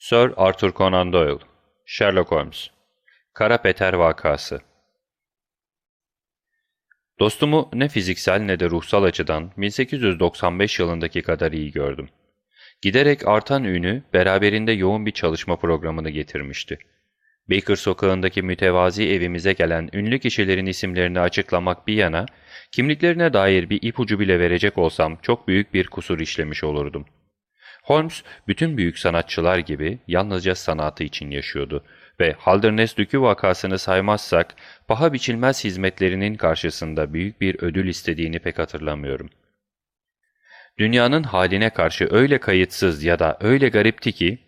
Sir Arthur Conan Doyle Sherlock Holmes Kara Peter Vakası Dostumu ne fiziksel ne de ruhsal açıdan 1895 yılındaki kadar iyi gördüm. Giderek artan ünü beraberinde yoğun bir çalışma programını getirmişti. Baker sokağındaki mütevazi evimize gelen ünlü kişilerin isimlerini açıklamak bir yana, kimliklerine dair bir ipucu bile verecek olsam çok büyük bir kusur işlemiş olurdum. Holmes, bütün büyük sanatçılar gibi yalnızca sanatı için yaşıyordu ve Halderness Dükü vakasını saymazsak, paha biçilmez hizmetlerinin karşısında büyük bir ödül istediğini pek hatırlamıyorum. Dünyanın haline karşı öyle kayıtsız ya da öyle garipti ki,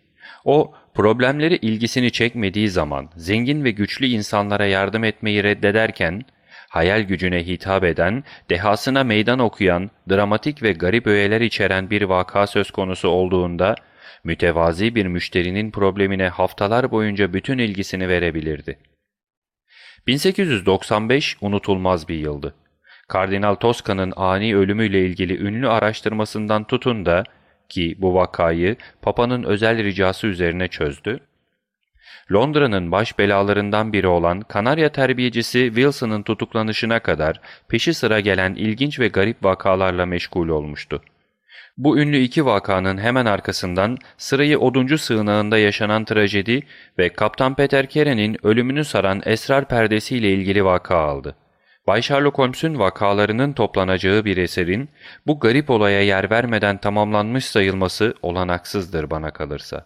o problemleri ilgisini çekmediği zaman zengin ve güçlü insanlara yardım etmeyi reddederken, hayal gücüne hitap eden, dehasına meydan okuyan, dramatik ve garip öğeler içeren bir vaka söz konusu olduğunda, mütevazi bir müşterinin problemine haftalar boyunca bütün ilgisini verebilirdi. 1895 unutulmaz bir yıldı. Kardinal Tosca'nın ani ölümüyle ilgili ünlü araştırmasından tutun da ki bu vakayı Papa'nın özel ricası üzerine çözdü, Londra'nın baş belalarından biri olan Kanarya terbiyecisi Wilson'ın tutuklanışına kadar peşi sıra gelen ilginç ve garip vakalarla meşgul olmuştu. Bu ünlü iki vakanın hemen arkasından sırayı oduncu sığınağında yaşanan trajedi ve Kaptan Peter Keren'in ölümünü saran esrar perdesiyle ilgili vaka aldı. Bay Sherlock Holmes'un vakalarının toplanacağı bir eserin bu garip olaya yer vermeden tamamlanmış sayılması olanaksızdır bana kalırsa.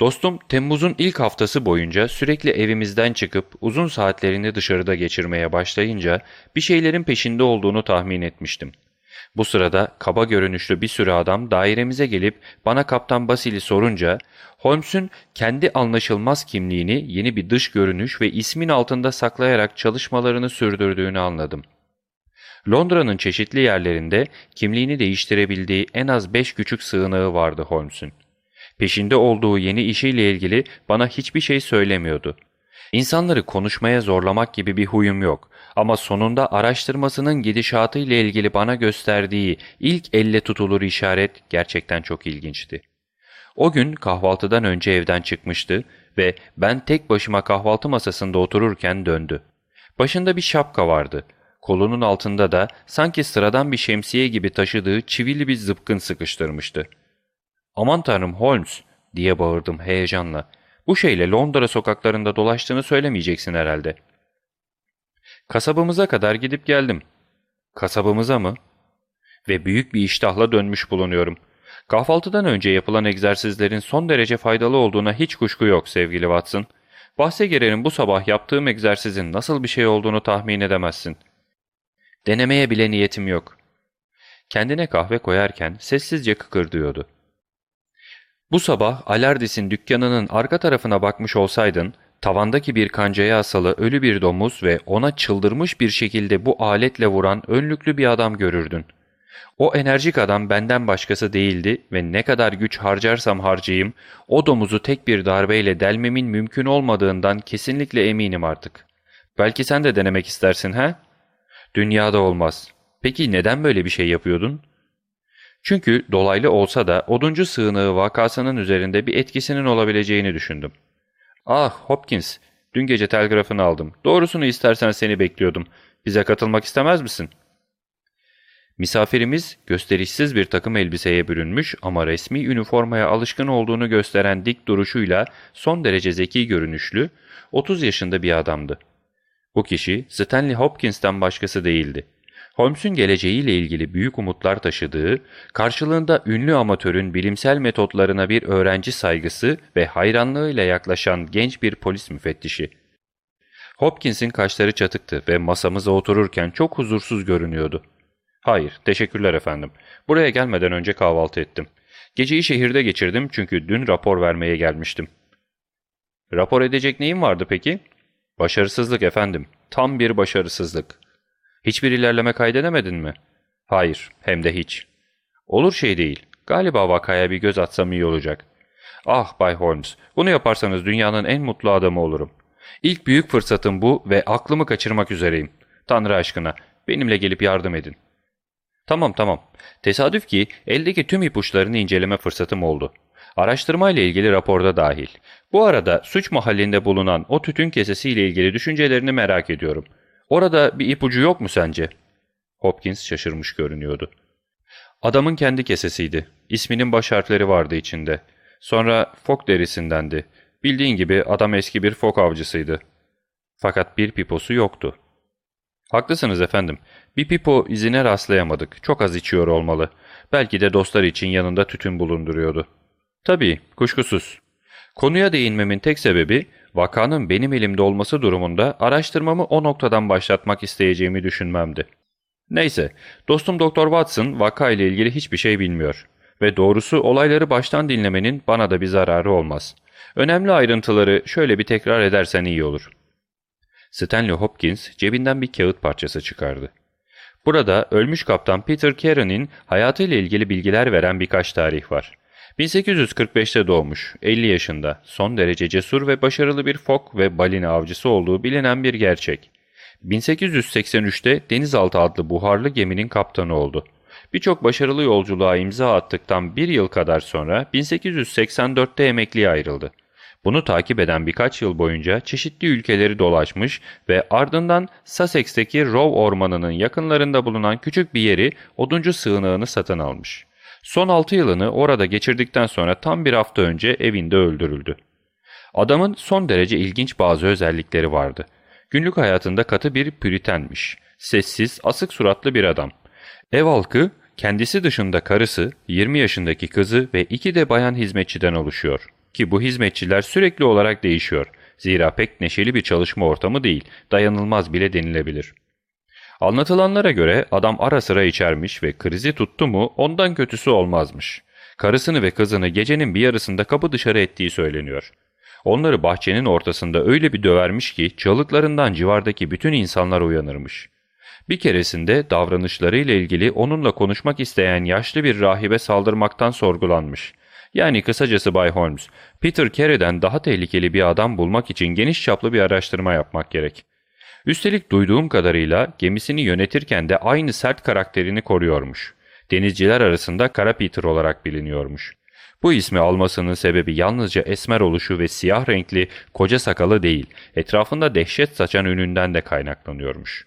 Dostum Temmuz'un ilk haftası boyunca sürekli evimizden çıkıp uzun saatlerini dışarıda geçirmeye başlayınca bir şeylerin peşinde olduğunu tahmin etmiştim. Bu sırada kaba görünüşlü bir sürü adam dairemize gelip bana Kaptan Basil'i sorunca Holmes'un kendi anlaşılmaz kimliğini yeni bir dış görünüş ve ismin altında saklayarak çalışmalarını sürdürdüğünü anladım. Londra'nın çeşitli yerlerinde kimliğini değiştirebildiği en az beş küçük sığınağı vardı Holmes'un. Peşinde olduğu yeni işiyle ilgili bana hiçbir şey söylemiyordu. İnsanları konuşmaya zorlamak gibi bir huyum yok ama sonunda araştırmasının gidişatı ile ilgili bana gösterdiği ilk elle tutulur işaret gerçekten çok ilginçti. O gün kahvaltıdan önce evden çıkmıştı ve ben tek başıma kahvaltı masasında otururken döndü. Başında bir şapka vardı. Kolunun altında da sanki sıradan bir şemsiye gibi taşıdığı çivili bir zıpkın sıkıştırmıştı. ''Aman tanrım Holmes!'' diye bağırdım heyecanla. ''Bu şeyle Londra sokaklarında dolaştığını söylemeyeceksin herhalde.'' ''Kasabımıza kadar gidip geldim.'' ''Kasabımıza mı?'' Ve büyük bir iştahla dönmüş bulunuyorum. Kahvaltıdan önce yapılan egzersizlerin son derece faydalı olduğuna hiç kuşku yok sevgili Watson. Bahse girerim bu sabah yaptığım egzersizin nasıl bir şey olduğunu tahmin edemezsin. Denemeye bile niyetim yok. Kendine kahve koyarken sessizce kıkırdıyordu. Bu sabah Alardis'in dükkanının arka tarafına bakmış olsaydın, tavandaki bir kancaya asalı ölü bir domuz ve ona çıldırmış bir şekilde bu aletle vuran önlüklü bir adam görürdün. O enerjik adam benden başkası değildi ve ne kadar güç harcarsam harcayayım, o domuzu tek bir darbeyle delmemin mümkün olmadığından kesinlikle eminim artık. Belki sen de denemek istersin ha? Dünyada olmaz. Peki neden böyle bir şey yapıyordun? Çünkü dolaylı olsa da oduncu sığınağı vakasının üzerinde bir etkisinin olabileceğini düşündüm. Ah Hopkins, dün gece telgrafını aldım. Doğrusunu istersen seni bekliyordum. Bize katılmak istemez misin? Misafirimiz gösterişsiz bir takım elbiseye bürünmüş ama resmi üniformaya alışkın olduğunu gösteren dik duruşuyla son derece zeki görünüşlü, 30 yaşında bir adamdı. Bu kişi Stanley Hopkins'ten başkası değildi. Holmes'un geleceğiyle ilgili büyük umutlar taşıdığı, karşılığında ünlü amatörün bilimsel metotlarına bir öğrenci saygısı ve hayranlığıyla yaklaşan genç bir polis müfettişi. Hopkins'in kaşları çatıktı ve masamıza otururken çok huzursuz görünüyordu. ''Hayır, teşekkürler efendim. Buraya gelmeden önce kahvaltı ettim. Geceyi şehirde geçirdim çünkü dün rapor vermeye gelmiştim.'' ''Rapor edecek neyim vardı peki?'' ''Başarısızlık efendim. Tam bir başarısızlık.'' Hiçbir ilerleme kaydedemedin mi? Hayır, hem de hiç. Olur şey değil. Galiba vakaya bir göz atsam iyi olacak. Ah Bay Holmes, bunu yaparsanız dünyanın en mutlu adamı olurum. İlk büyük fırsatım bu ve aklımı kaçırmak üzereyim. Tanrı aşkına, benimle gelip yardım edin. Tamam tamam. Tesadüf ki eldeki tüm ipuçlarını inceleme fırsatım oldu. Araştırma ile ilgili raporda dahil. Bu arada suç mahallinde bulunan o tütün kesesiyle ilgili düşüncelerini merak ediyorum. Orada bir ipucu yok mu sence? Hopkins şaşırmış görünüyordu. Adamın kendi kesesiydi. İsminin baş harfleri vardı içinde. Sonra fok derisindendi. Bildiğin gibi adam eski bir fok avcısıydı. Fakat bir piposu yoktu. Haklısınız efendim. Bir pipo izine rastlayamadık. Çok az içiyor olmalı. Belki de dostlar için yanında tütün bulunduruyordu. Tabii, kuşkusuz. Konuya değinmemin tek sebebi vakanın benim elimde olması durumunda araştırmamı o noktadan başlatmak isteyeceğimi düşünmemdi. Neyse, dostum Doktor Watson vaka ile ilgili hiçbir şey bilmiyor. Ve doğrusu olayları baştan dinlemenin bana da bir zararı olmaz. Önemli ayrıntıları şöyle bir tekrar edersen iyi olur. Stanley Hopkins cebinden bir kağıt parçası çıkardı. Burada ölmüş kaptan Peter Carey'nin hayatıyla ilgili bilgiler veren birkaç tarih var. 1845'te doğmuş, 50 yaşında, son derece cesur ve başarılı bir fok ve balina avcısı olduğu bilinen bir gerçek. 1883'te Denizaltı adlı buharlı geminin kaptanı oldu. Birçok başarılı yolculuğa imza attıktan bir yıl kadar sonra 1884'te emekliye ayrıldı. Bunu takip eden birkaç yıl boyunca çeşitli ülkeleri dolaşmış ve ardından Sussex'teki Row Ormanı'nın yakınlarında bulunan küçük bir yeri oduncu sığınağını satın almış. Son 6 yılını orada geçirdikten sonra tam bir hafta önce evinde öldürüldü. Adamın son derece ilginç bazı özellikleri vardı. Günlük hayatında katı bir püritenmiş. Sessiz, asık suratlı bir adam. Ev halkı kendisi dışında karısı, 20 yaşındaki kızı ve iki de bayan hizmetçiden oluşuyor. Ki bu hizmetçiler sürekli olarak değişiyor. Zira pek neşeli bir çalışma ortamı değil, dayanılmaz bile denilebilir. Anlatılanlara göre adam ara sıra içermiş ve krizi tuttu mu ondan kötüsü olmazmış. Karısını ve kızını gecenin bir yarısında kapı dışarı ettiği söyleniyor. Onları bahçenin ortasında öyle bir dövermiş ki çalıklarından civardaki bütün insanlar uyanırmış. Bir keresinde davranışlarıyla ilgili onunla konuşmak isteyen yaşlı bir rahibe saldırmaktan sorgulanmış. Yani kısacası Bay Holmes, Peter Carey'den daha tehlikeli bir adam bulmak için geniş çaplı bir araştırma yapmak gerek. Üstelik duyduğum kadarıyla gemisini yönetirken de aynı sert karakterini koruyormuş. Denizciler arasında Kara Peter olarak biliniyormuş. Bu ismi almasının sebebi yalnızca esmer oluşu ve siyah renkli koca sakalı değil, etrafında dehşet saçan ününden de kaynaklanıyormuş.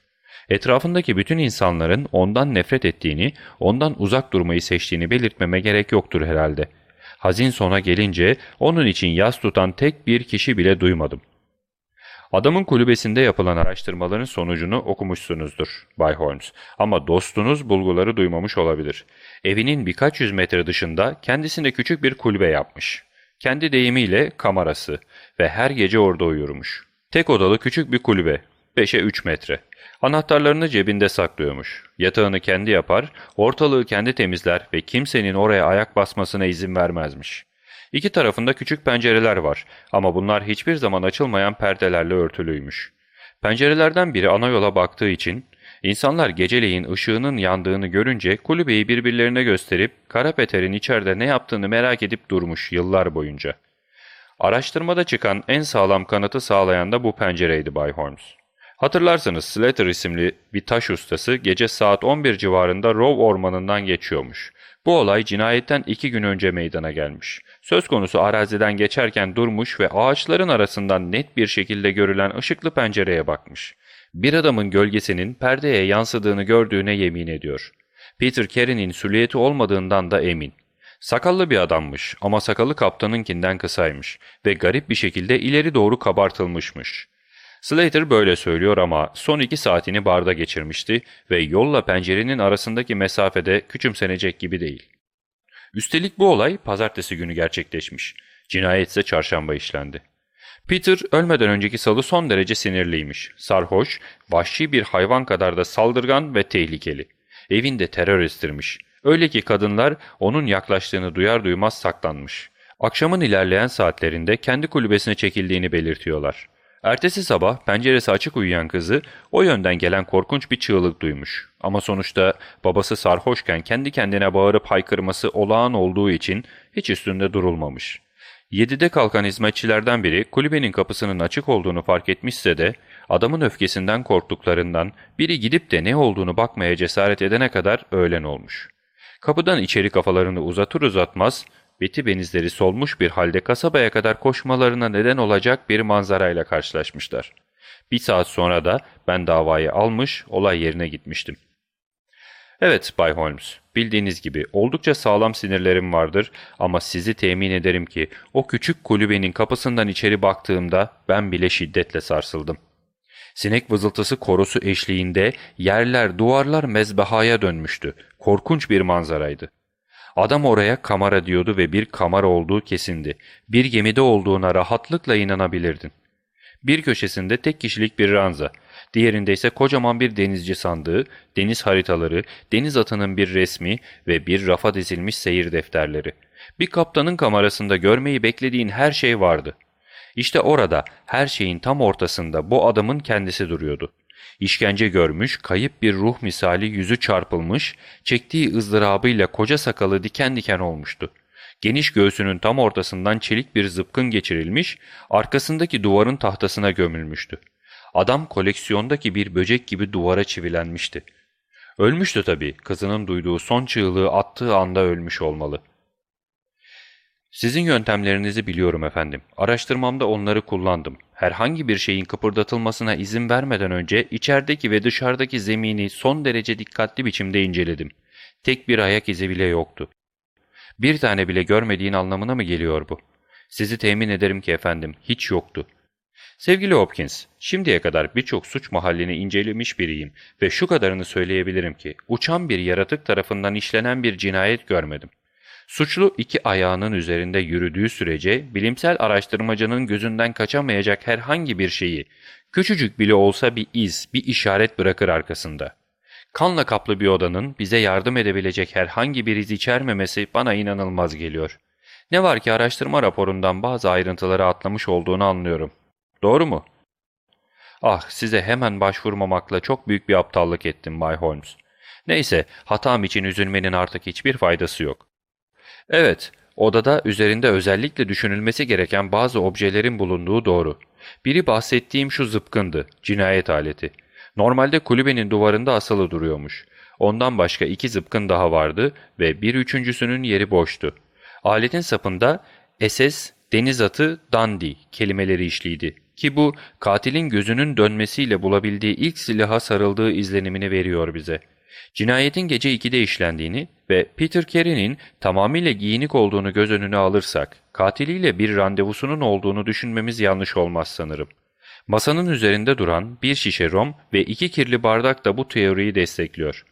Etrafındaki bütün insanların ondan nefret ettiğini, ondan uzak durmayı seçtiğini belirtmeme gerek yoktur herhalde. Hazin sona gelince onun için yas tutan tek bir kişi bile duymadım. Adamın kulübesinde yapılan araştırmaların sonucunu okumuşsunuzdur Bay Holmes ama dostunuz bulguları duymamış olabilir. Evinin birkaç yüz metre dışında kendisine küçük bir kulübe yapmış. Kendi deyimiyle kamerası ve her gece orada uyurmuş. Tek odalı küçük bir kulübe, 5'e 3 metre. Anahtarlarını cebinde saklıyormuş. Yatağını kendi yapar, ortalığı kendi temizler ve kimsenin oraya ayak basmasına izin vermezmiş. İki tarafında küçük pencereler var ama bunlar hiçbir zaman açılmayan perdelerle örtülüymüş. Pencerelerden biri ana yola baktığı için insanlar geceleyin ışığının yandığını görünce kulübeyi birbirlerine gösterip Karapeter'in içeride ne yaptığını merak edip durmuş yıllar boyunca. Araştırmada çıkan en sağlam kanıtı sağlayan da bu pencereydi Bay Holmes. Hatırlarsanız Slater isimli bir taş ustası gece saat 11 civarında Row ormanından geçiyormuş. Bu olay cinayetten iki gün önce meydana gelmiş. Söz konusu araziden geçerken durmuş ve ağaçların arasından net bir şekilde görülen ışıklı pencereye bakmış. Bir adamın gölgesinin perdeye yansıdığını gördüğüne yemin ediyor. Peter Carey'nin süliyeti olmadığından da emin. Sakallı bir adammış ama sakalı kaptanınkinden kısaymış ve garip bir şekilde ileri doğru kabartılmışmış. Slater böyle söylüyor ama son iki saatini barda geçirmişti ve yolla pencerenin arasındaki mesafede küçümsenecek gibi değil. Üstelik bu olay pazartesi günü gerçekleşmiş. Cinayet ise çarşamba işlendi. Peter ölmeden önceki salı son derece sinirliymiş. Sarhoş, vahşi bir hayvan kadar da saldırgan ve tehlikeli. Evinde terör estirmiş. Öyle ki kadınlar onun yaklaştığını duyar duymaz saklanmış. Akşamın ilerleyen saatlerinde kendi kulübesine çekildiğini belirtiyorlar. Ertesi sabah penceresi açık uyuyan kızı o yönden gelen korkunç bir çığlık duymuş. Ama sonuçta babası sarhoşken kendi kendine bağırıp haykırması olağan olduğu için hiç üstünde durulmamış. Yedide kalkan hizmetçilerden biri kulübenin kapısının açık olduğunu fark etmişse de adamın öfkesinden korktuklarından biri gidip de ne olduğunu bakmaya cesaret edene kadar öğlen olmuş. Kapıdan içeri kafalarını uzatır uzatmaz beti benizleri solmuş bir halde kasabaya kadar koşmalarına neden olacak bir manzarayla karşılaşmışlar. Bir saat sonra da ben davayı almış, olay yerine gitmiştim. Evet Bay Holmes, bildiğiniz gibi oldukça sağlam sinirlerim vardır ama sizi temin ederim ki o küçük kulübenin kapısından içeri baktığımda ben bile şiddetle sarsıldım. Sinek vızıltısı korusu eşliğinde yerler, duvarlar mezbahaya dönmüştü. Korkunç bir manzaraydı. Adam oraya kamera diyordu ve bir kamera olduğu kesindi. Bir gemide olduğuna rahatlıkla inanabilirdin. Bir köşesinde tek kişilik bir ranza, diğerinde ise kocaman bir denizci sandığı, deniz haritaları, deniz atının bir resmi ve bir rafa dizilmiş seyir defterleri. Bir kaptanın kamerasında görmeyi beklediğin her şey vardı. İşte orada her şeyin tam ortasında bu adamın kendisi duruyordu. İşkence görmüş, kayıp bir ruh misali yüzü çarpılmış, çektiği ızdırabıyla koca sakalı diken diken olmuştu. Geniş göğsünün tam ortasından çelik bir zıpkın geçirilmiş, arkasındaki duvarın tahtasına gömülmüştü. Adam koleksiyondaki bir böcek gibi duvara çivilenmişti. Ölmüştü tabii, kızının duyduğu son çığlığı attığı anda ölmüş olmalı. Sizin yöntemlerinizi biliyorum efendim. Araştırmamda onları kullandım. Herhangi bir şeyin kıpırdatılmasına izin vermeden önce içerideki ve dışarıdaki zemini son derece dikkatli biçimde inceledim. Tek bir ayak izi bile yoktu. Bir tane bile görmediğin anlamına mı geliyor bu? Sizi temin ederim ki efendim, hiç yoktu. Sevgili Hopkins, şimdiye kadar birçok suç mahallini incelemiş biriyim ve şu kadarını söyleyebilirim ki uçan bir yaratık tarafından işlenen bir cinayet görmedim. Suçlu iki ayağının üzerinde yürüdüğü sürece bilimsel araştırmacının gözünden kaçamayacak herhangi bir şeyi, küçücük bile olsa bir iz, bir işaret bırakır arkasında. Kanla kaplı bir odanın bize yardım edebilecek herhangi bir iz içermemesi bana inanılmaz geliyor. Ne var ki araştırma raporundan bazı ayrıntıları atlamış olduğunu anlıyorum. Doğru mu? Ah size hemen başvurmamakla çok büyük bir aptallık ettim Bay Holmes. Neyse hatam için üzülmenin artık hiçbir faydası yok. Evet, odada üzerinde özellikle düşünülmesi gereken bazı objelerin bulunduğu doğru. Biri bahsettiğim şu zıpkındı, cinayet aleti. Normalde kulübenin duvarında asılı duruyormuş. Ondan başka iki zıpkın daha vardı ve bir üçüncüsünün yeri boştu. Aletin sapında SS, deniz atı, dandy kelimeleri işliydi ki bu katilin gözünün dönmesiyle bulabildiği ilk silaha sarıldığı izlenimini veriyor bize. Cinayetin gece 2'de işlendiğini ve Peter Carey'nin tamamıyla giyinik olduğunu göz önüne alırsak, katiliyle bir randevusunun olduğunu düşünmemiz yanlış olmaz sanırım. Masanın üzerinde duran bir şişe rom ve iki kirli bardak da bu teoriyi destekliyor.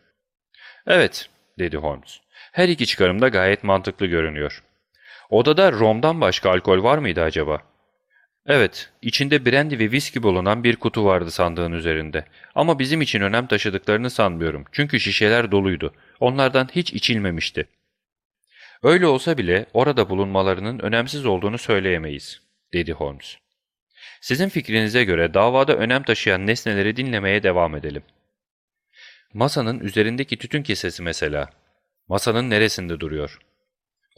Evet, dedi Holmes. Her iki çıkarım da gayet mantıklı görünüyor. Odada romdan başka alkol var mıydı acaba? Evet, içinde brandy ve viski bulunan bir kutu vardı sandığın üzerinde. Ama bizim için önem taşıdıklarını sanmıyorum. Çünkü şişeler doluydu. Onlardan hiç içilmemişti. Öyle olsa bile orada bulunmalarının önemsiz olduğunu söyleyemeyiz, dedi Holmes. Sizin fikrinize göre davada önem taşıyan nesneleri dinlemeye devam edelim. Masanın üzerindeki tütün kesesi mesela. Masanın neresinde duruyor?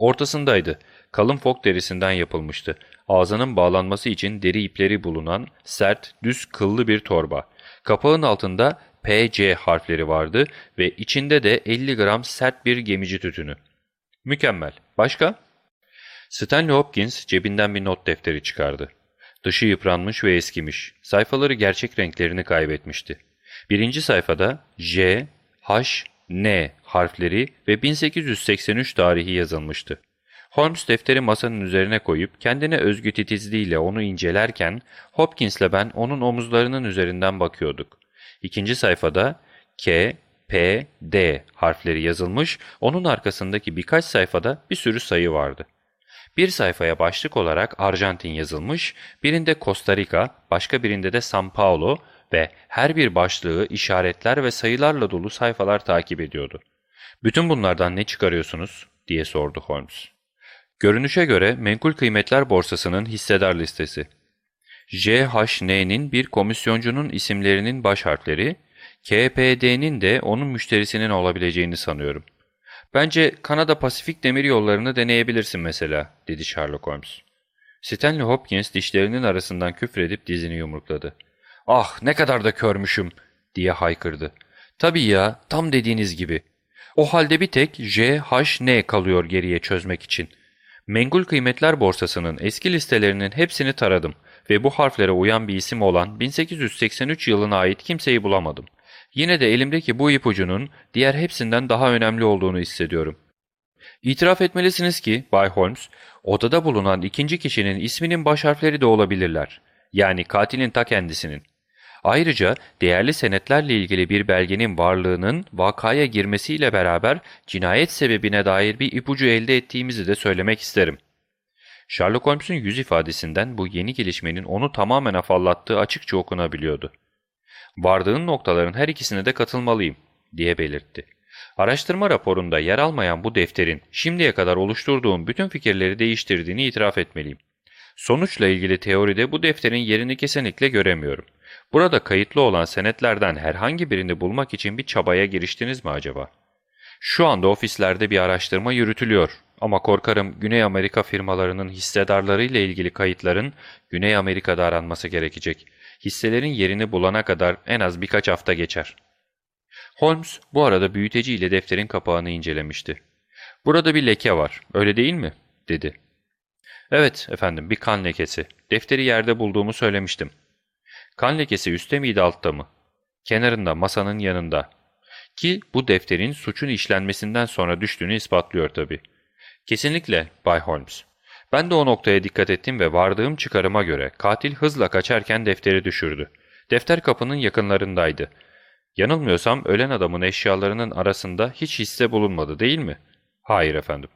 Ortasındaydı. Kalın fok derisinden yapılmıştı. Ağzının bağlanması için deri ipleri bulunan sert, düz kıllı bir torba. Kapağın altında PC harfleri vardı ve içinde de 50 gram sert bir gemici tütünü. Mükemmel. Başka? Stanley Hopkins cebinden bir not defteri çıkardı. Dışı yıpranmış ve eskimiş. Sayfaları gerçek renklerini kaybetmişti. Birinci sayfada J, H, N harfleri ve 1883 tarihi yazılmıştı. Holmes defteri masanın üzerine koyup kendine özgü titizliğiyle onu incelerken Hopkins'le ben onun omuzlarının üzerinden bakıyorduk. İkinci sayfada K, P, D harfleri yazılmış, onun arkasındaki birkaç sayfada bir sürü sayı vardı. Bir sayfaya başlık olarak Arjantin yazılmış, birinde Costa Rica, başka birinde de San Paulo ve her bir başlığı işaretler ve sayılarla dolu sayfalar takip ediyordu. ''Bütün bunlardan ne çıkarıyorsunuz?'' diye sordu Holmes. Görünüşe göre menkul kıymetler borsasının hissedar listesi. JHN'nin bir komisyoncunun isimlerinin baş harfleri, KPD'nin de onun müşterisinin olabileceğini sanıyorum. Bence Kanada Pasifik demir yollarını deneyebilirsin mesela, dedi Sherlock Holmes. Stanley Hopkins dişlerinin arasından küfredip dizini yumrukladı. Ah ne kadar da körmüşüm, diye haykırdı. Tabii ya, tam dediğiniz gibi. O halde bir tek JHN kalıyor geriye çözmek için. Menkul Kıymetler Borsası'nın eski listelerinin hepsini taradım ve bu harflere uyan bir isim olan 1883 yılına ait kimseyi bulamadım. Yine de elimdeki bu ipucunun diğer hepsinden daha önemli olduğunu hissediyorum. İtiraf etmelisiniz ki Bay Holmes, odada bulunan ikinci kişinin isminin baş harfleri de olabilirler. Yani katilin ta kendisinin. Ayrıca değerli senetlerle ilgili bir belgenin varlığının vakaya girmesiyle beraber cinayet sebebine dair bir ipucu elde ettiğimizi de söylemek isterim. Sherlock Holmes'un yüz ifadesinden bu yeni gelişmenin onu tamamen afallattığı açıkça okunabiliyordu. Vardığın noktaların her ikisine de katılmalıyım, diye belirtti. Araştırma raporunda yer almayan bu defterin şimdiye kadar oluşturduğum bütün fikirleri değiştirdiğini itiraf etmeliyim. Sonuçla ilgili teoride bu defterin yerini kesinlikle göremiyorum. Burada kayıtlı olan senetlerden herhangi birini bulmak için bir çabaya giriştiniz mi acaba? Şu anda ofislerde bir araştırma yürütülüyor ama korkarım Güney Amerika firmalarının hissedarları ile ilgili kayıtların Güney Amerika'da aranması gerekecek. Hisselerin yerini bulana kadar en az birkaç hafta geçer. Holmes bu arada büyüteci ile defterin kapağını incelemişti. ''Burada bir leke var, öyle değil mi?'' dedi. ''Evet efendim, bir kan lekesi. Defteri yerde bulduğumu söylemiştim. Kan lekesi üstte miydi altta mı? Kenarında, masanın yanında. Ki bu defterin suçun işlenmesinden sonra düştüğünü ispatlıyor tabii. Kesinlikle Bay Holmes. Ben de o noktaya dikkat ettim ve vardığım çıkarıma göre katil hızla kaçarken defteri düşürdü. Defter kapının yakınlarındaydı. Yanılmıyorsam ölen adamın eşyalarının arasında hiç hisse bulunmadı değil mi? Hayır efendim.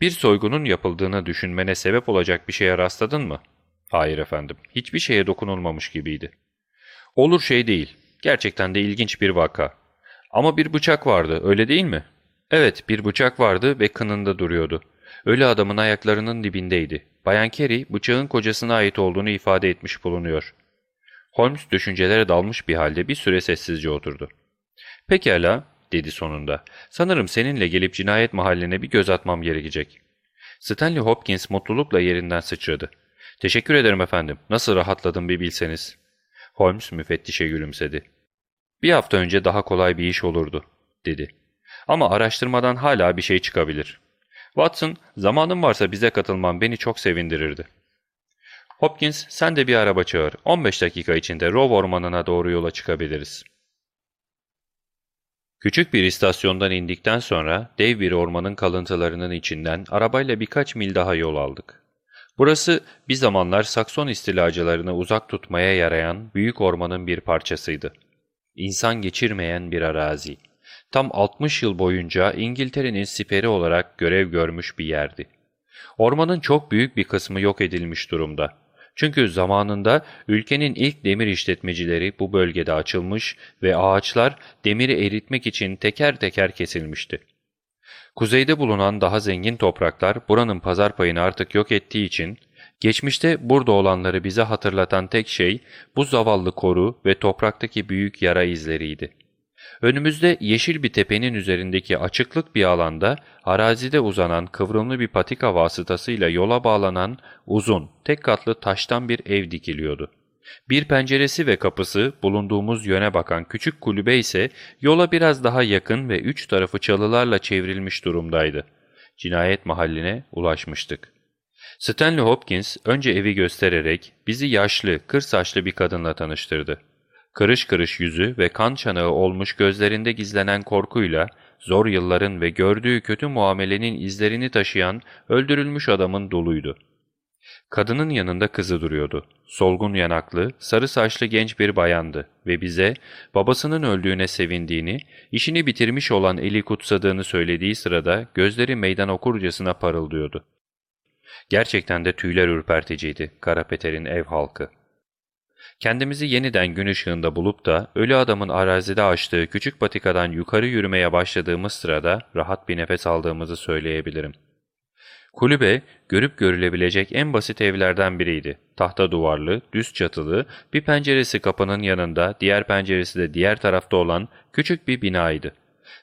Bir soygunun yapıldığını düşünmene sebep olacak bir şeye rastladın mı? Hayır efendim, hiçbir şeye dokunulmamış gibiydi. Olur şey değil, gerçekten de ilginç bir vaka. Ama bir bıçak vardı, öyle değil mi? Evet, bir bıçak vardı ve kınında duruyordu. Ölü adamın ayaklarının dibindeydi. Bayan Carey, bıçağın kocasına ait olduğunu ifade etmiş bulunuyor. Holmes düşüncelere dalmış bir halde bir süre sessizce oturdu. Pekala, dedi sonunda. Sanırım seninle gelip cinayet mahalline bir göz atmam gerekecek. Stanley Hopkins mutlulukla yerinden sıçradı. Teşekkür ederim efendim. Nasıl rahatladım bir bilseniz. Holmes müfettişe gülümsedi. Bir hafta önce daha kolay bir iş olurdu, dedi. Ama araştırmadan hala bir şey çıkabilir. Watson, zamanın varsa bize katılman beni çok sevindirirdi. Hopkins, sen de bir araba çağır. 15 dakika içinde Rov ormanına doğru yola çıkabiliriz. Küçük bir istasyondan indikten sonra dev bir ormanın kalıntılarının içinden arabayla birkaç mil daha yol aldık. Burası bir zamanlar Sakson istilacılarını uzak tutmaya yarayan büyük ormanın bir parçasıydı. İnsan geçirmeyen bir arazi. Tam 60 yıl boyunca İngiltere'nin siperi olarak görev görmüş bir yerdi. Ormanın çok büyük bir kısmı yok edilmiş durumda. Çünkü zamanında ülkenin ilk demir işletmecileri bu bölgede açılmış ve ağaçlar demiri eritmek için teker teker kesilmişti. Kuzeyde bulunan daha zengin topraklar buranın pazar payını artık yok ettiği için geçmişte burada olanları bize hatırlatan tek şey bu zavallı koru ve topraktaki büyük yara izleriydi. Önümüzde yeşil bir tepenin üzerindeki açıklık bir alanda arazide uzanan kıvrımlı bir patika vasıtasıyla yola bağlanan uzun, tek katlı taştan bir ev dikiliyordu. Bir penceresi ve kapısı bulunduğumuz yöne bakan küçük kulübe ise yola biraz daha yakın ve üç tarafı çalılarla çevrilmiş durumdaydı. Cinayet mahalline ulaşmıştık. Stanley Hopkins önce evi göstererek bizi yaşlı, kır saçlı bir kadınla tanıştırdı. Kırış kırış yüzü ve kan çanağı olmuş gözlerinde gizlenen korkuyla zor yılların ve gördüğü kötü muamelenin izlerini taşıyan öldürülmüş adamın doluydu. Kadının yanında kızı duruyordu. Solgun yanaklı, sarı saçlı genç bir bayandı ve bize babasının öldüğüne sevindiğini, işini bitirmiş olan eli kutsadığını söylediği sırada gözleri meydan okurcasına parıldıyordu. Gerçekten de tüyler ürperticiydi Karapeter'in ev halkı. Kendimizi yeniden gün ışığında bulup da ölü adamın arazide açtığı küçük patikadan yukarı yürümeye başladığımız sırada rahat bir nefes aldığımızı söyleyebilirim. Kulübe, görüp görülebilecek en basit evlerden biriydi. Tahta duvarlı, düz çatılı, bir penceresi kapının yanında, diğer penceresi de diğer tarafta olan küçük bir binaydı.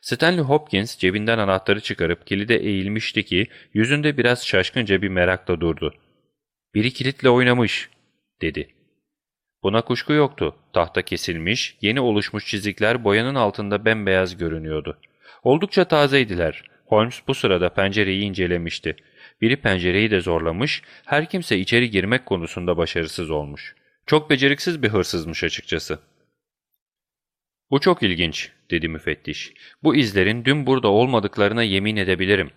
Stanley Hopkins cebinden anahtarı çıkarıp kilide eğilmişti ki yüzünde biraz şaşkınca bir merakla durdu. ''Biri kilitle oynamış.'' dedi. Buna kuşku yoktu. Tahta kesilmiş, yeni oluşmuş çizikler boyanın altında bembeyaz görünüyordu. Oldukça tazeydiler. Holmes bu sırada pencereyi incelemişti. Biri pencereyi de zorlamış, her kimse içeri girmek konusunda başarısız olmuş. Çok beceriksiz bir hırsızmış açıkçası. ''Bu çok ilginç.'' dedi müfettiş. ''Bu izlerin dün burada olmadıklarına yemin edebilirim.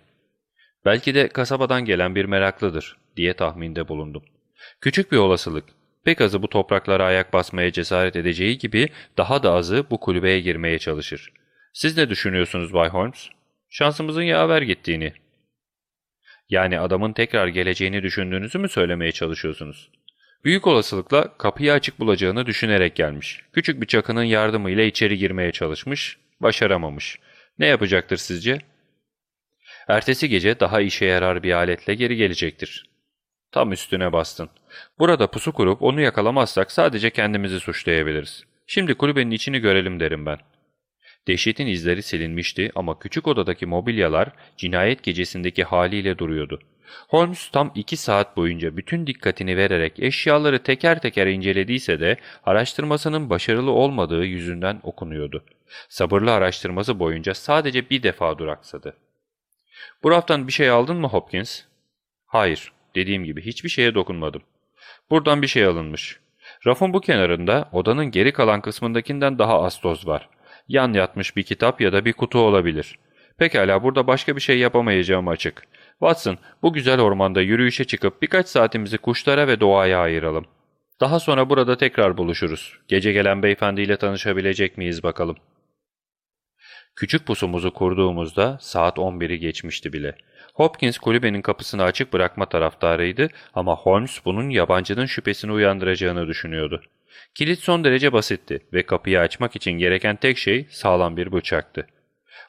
Belki de kasabadan gelen bir meraklıdır.'' diye tahminde bulundum. Küçük bir olasılık. Pek azı bu topraklara ayak basmaya cesaret edeceği gibi daha da azı bu kulübeye girmeye çalışır. Siz ne düşünüyorsunuz Bay Holmes? Şansımızın yaver gittiğini. Yani adamın tekrar geleceğini düşündüğünüzü mü söylemeye çalışıyorsunuz? Büyük olasılıkla kapıyı açık bulacağını düşünerek gelmiş. Küçük bir çakının yardımıyla içeri girmeye çalışmış, başaramamış. Ne yapacaktır sizce? Ertesi gece daha işe yarar bir aletle geri gelecektir. Tam üstüne bastın. Burada pusu kurup onu yakalamazsak sadece kendimizi suçlayabiliriz. Şimdi kulübenin içini görelim derim ben. Dehşetin izleri silinmişti ama küçük odadaki mobilyalar cinayet gecesindeki haliyle duruyordu. Holmes tam iki saat boyunca bütün dikkatini vererek eşyaları teker teker incelediyse de araştırmasının başarılı olmadığı yüzünden okunuyordu. Sabırlı araştırması boyunca sadece bir defa duraksadı. ''Bu raftan bir şey aldın mı Hopkins?'' ''Hayır, dediğim gibi hiçbir şeye dokunmadım. Buradan bir şey alınmış. Rafın bu kenarında odanın geri kalan kısmındakinden daha az toz var. Yan yatmış bir kitap ya da bir kutu olabilir. Pekala burada başka bir şey yapamayacağım açık. Watson, bu güzel ormanda yürüyüşe çıkıp birkaç saatimizi kuşlara ve doğaya ayıralım. Daha sonra burada tekrar buluşuruz. Gece gelen beyefendiyle tanışabilecek miyiz bakalım. Küçük pusumuzu kurduğumuzda saat 11'i geçmişti bile. Hopkins kulübenin kapısını açık bırakma taraftarıydı ama Holmes bunun yabancının şüphesini uyandıracağını düşünüyordu. Kilit son derece basitti ve kapıyı açmak için gereken tek şey sağlam bir bıçaktı.